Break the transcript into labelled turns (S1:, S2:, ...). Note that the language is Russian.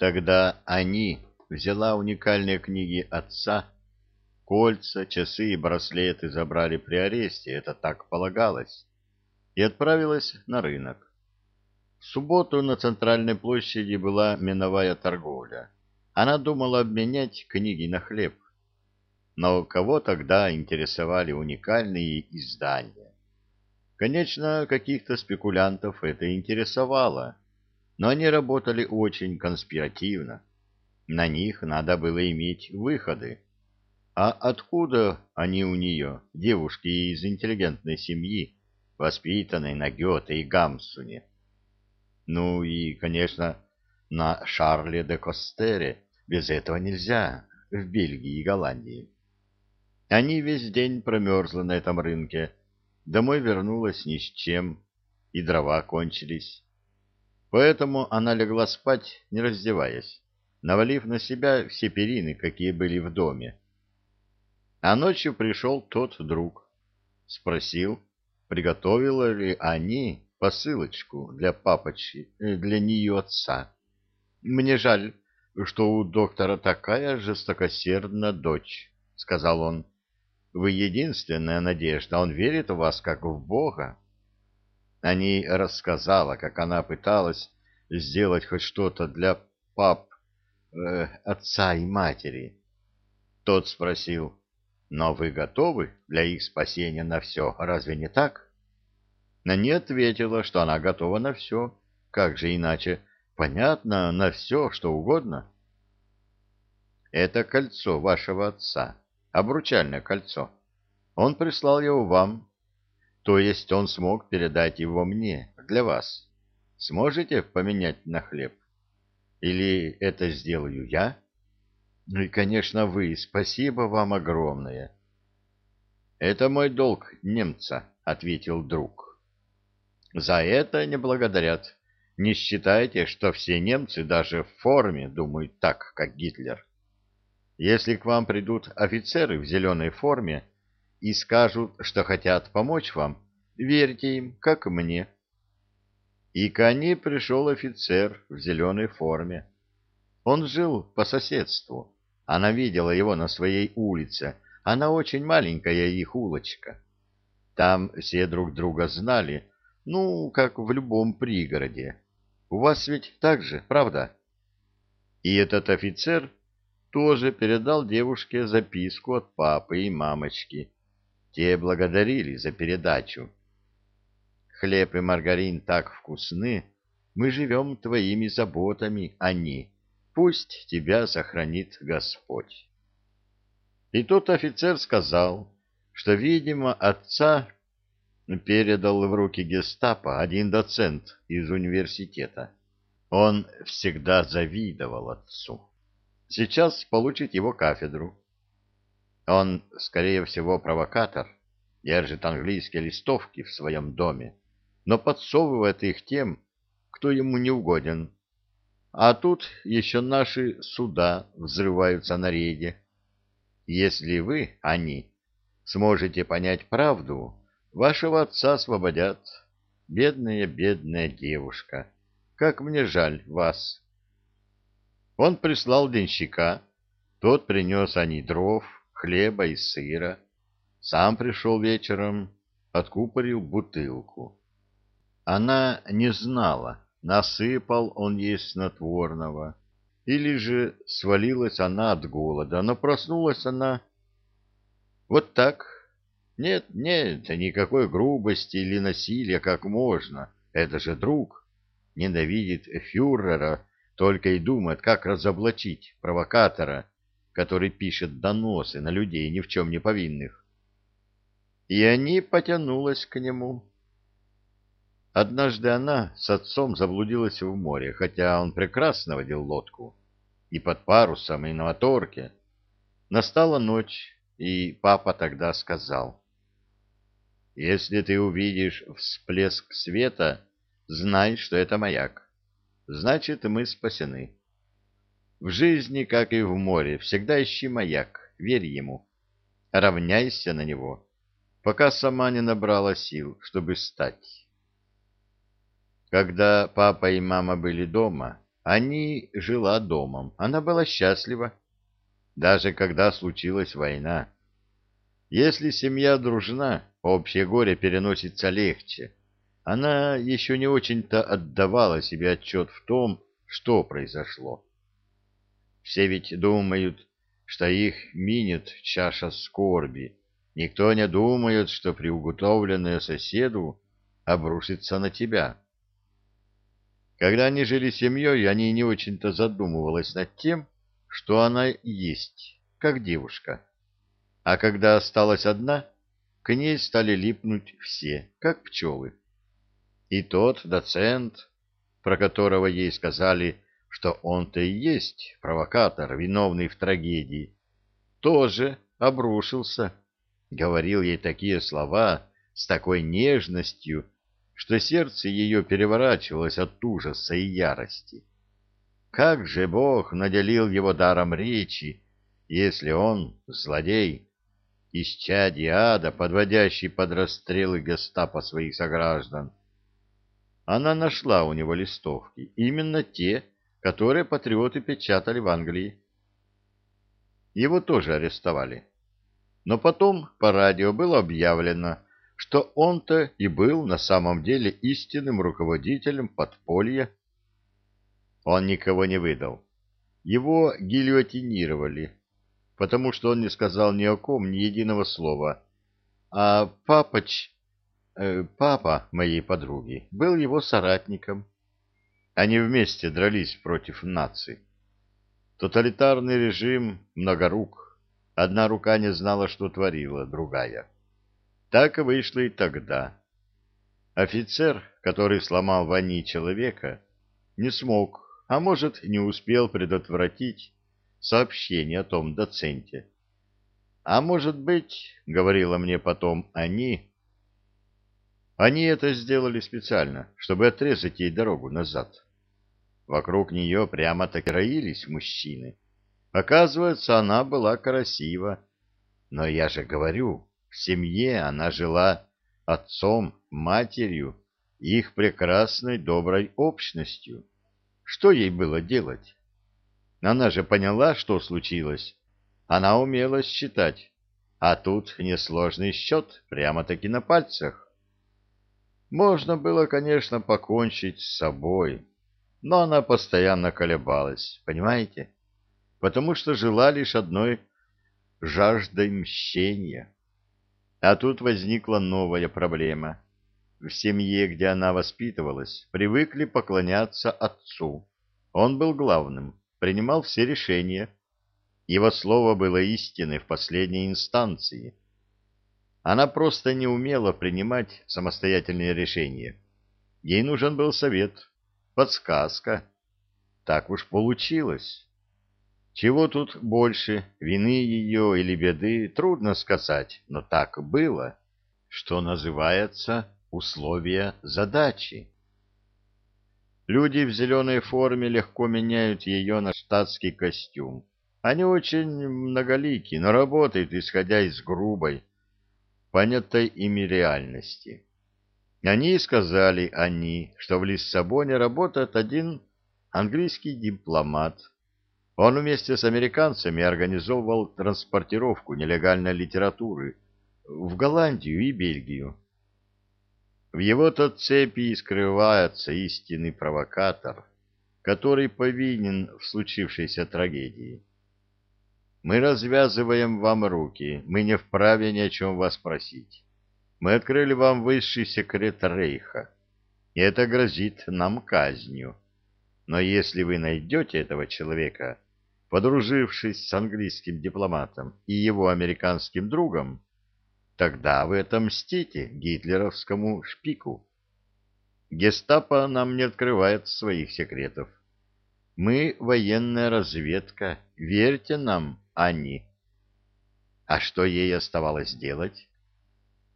S1: Тогда они взяла уникальные книги отца, кольца, часы и браслеты забрали при аресте, это так полагалось, и отправилась на рынок. В субботу на центральной площади была миновая торговля. Она думала обменять книги на хлеб. Но кого тогда интересовали уникальные издания? Конечно, каких-то спекулянтов это интересовало, но они работали очень конспиративно. На них надо было иметь выходы. А откуда они у нее, девушки из интеллигентной семьи, воспитанной на Гёте и Гамсуне? Ну и, конечно, на Шарле де Костере без этого нельзя в Бельгии и Голландии. Они весь день промерзли на этом рынке, домой вернулась ни с чем, и дрова кончились. Поэтому она легла спать, не раздеваясь, навалив на себя все перины, какие были в доме. А ночью пришел тот друг. Спросил, приготовила ли они посылочку для папочки, э, для нее отца. Мне жаль, что у доктора такая жестокосердная дочь, — сказал он. Вы единственная надежда, он верит в вас как в Бога. Они рассказала, как она пыталась сделать хоть что-то для пап, э, отца и матери. Тот спросил, но вы готовы для их спасения на все, разве не так? На ответила, что она готова на все. Как же иначе? Понятно, на все, что угодно. Это кольцо вашего отца, обручальное кольцо. Он прислал его вам, то есть он смог передать его мне, для вас. Сможете поменять на хлеб? Или это сделаю я? Ну и, конечно, вы. Спасибо вам огромное. Это мой долг немца, ответил друг. За это не благодарят. Не считайте, что все немцы даже в форме думают так, как Гитлер. Если к вам придут офицеры в зеленой форме и скажут, что хотят помочь вам, верьте им, как мне. И к Ане пришел офицер в зеленой форме. Он жил по соседству. Она видела его на своей улице. Она очень маленькая их улочка. Там все друг друга знали, ну, как в любом пригороде. У вас ведь так же, правда? И этот офицер тоже передал девушке записку от папы и мамочки. Те благодарили за передачу. Хлеб и маргарин так вкусны, мы живем твоими заботами, они. Пусть тебя сохранит Господь. И тот офицер сказал, что, видимо, отца передал в руки гестапо один доцент из университета. Он всегда завидовал отцу. Сейчас получит его кафедру. Он, скорее всего, провокатор, держит английские листовки в своем доме, но подсовывает их тем, кто ему не угоден. А тут еще наши суда взрываются на рейде. Если вы, они, сможете понять правду, Вашего отца освободят. Бедная, бедная девушка. Как мне жаль вас. Он прислал денщика. Тот принес они дров, хлеба и сыра. Сам пришел вечером, откупорил бутылку. Она не знала, насыпал он ей снотворного, или же свалилась она от голода, но проснулась она вот так, нет, нет, никакой грубости или насилия как можно. Это же друг. Ненавидит фюрера, только и думает, как разоблачить провокатора, который пишет доносы на людей ни в чем не повинных. И они потянулась к нему. Однажды она с отцом заблудилась в море, хотя он прекрасно водил лодку. И под парусом, и на моторке. Настала ночь, и папа тогда сказал — если ты увидишь всплеск света, знай, что это маяк. Значит, мы спасены. В жизни, как и в море, всегда ищи маяк, верь ему. Равняйся на него, пока сама не набрала сил, чтобы стать. Когда папа и мама были дома, Они жила домом, она была счастлива, даже когда случилась война. Если семья дружна, общее горе переносится легче. Она еще не очень-то отдавала себе отчет в том, что произошло. Все ведь думают, что их минет чаша скорби. Никто не думает, что приуготовленное соседу обрушится на тебя. Когда они жили семьей, они не очень-то задумывалась над тем, что она есть, как девушка. А когда осталась одна, к ней стали липнуть все, как пчелы. И тот доцент, про которого ей сказали, что он-то и есть провокатор, виновный в трагедии, тоже обрушился, говорил ей такие слова с такой нежностью, что сердце ее переворачивалось от ужаса и ярости. Как же Бог наделил его даром речи, если он злодей, исчадие ада, подводящий под расстрелы гестапо своих сограждан? Она нашла у него листовки, именно те, которые патриоты печатали в Англии. Его тоже арестовали. Но потом по радио было объявлено, что он-то и был на самом деле истинным руководителем подполья. Он никого не выдал. Его гильотинировали, потому что он не сказал ни о ком ни единого слова. А папоч, э, папа моей подруги, был его соратником. Они вместе дрались против наций. Тоталитарный режим многорук. Одна рука не знала, что творила, другая. Так и вышло и тогда. Офицер, который сломал Вани человека, не смог, а может, не успел предотвратить сообщение о том доценте. А может быть, — говорила мне потом они, — они это сделали специально, чтобы отрезать ей дорогу назад. Вокруг нее прямо-таки роились мужчины. Оказывается, она была красива. Но я же говорю, в семье она жила отцом, матерью, их прекрасной доброй общностью. Что ей было делать? Она же поняла, что случилось. Она умела считать. А тут несложный счет, прямо-таки на пальцах. Можно было, конечно, покончить с собой, но она постоянно колебалась, понимаете? Потому что жила лишь одной жаждой мщения. А тут возникла новая проблема. В семье, где она воспитывалась, привыкли поклоняться отцу. Он был главным, принимал все решения. Его слово было истиной в последней инстанции. Она просто не умела принимать самостоятельные решения. Ей нужен был совет, подсказка. Так уж получилось. Чего тут больше, вины ее или беды, трудно сказать, но так было, что называется условия задачи. Люди в зеленой форме легко меняют ее на штатский костюм. Они очень многолики, но работают, исходя из грубой, понятой ими реальности. Они сказали они, что в Лиссабоне работает один английский дипломат, он вместе с американцами организовывал транспортировку нелегальной литературы в Голландию и Бельгию. В его-то цепи скрывается истинный провокатор, который повинен в случившейся трагедии. Мы развязываем вам руки, мы не вправе ни о чем вас просить. Мы открыли вам высший секрет Рейха, и это грозит нам казнью. Но если вы найдете этого человека, подружившись с английским дипломатом и его американским другом, тогда вы отомстите гитлеровскому шпику. Гестапо нам не открывает своих секретов. Мы военная разведка, верьте нам, они. А что ей оставалось делать?